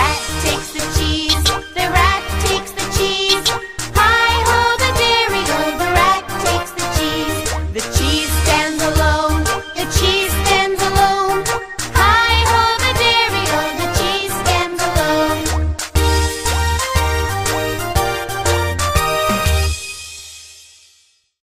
Rat takes the cheese.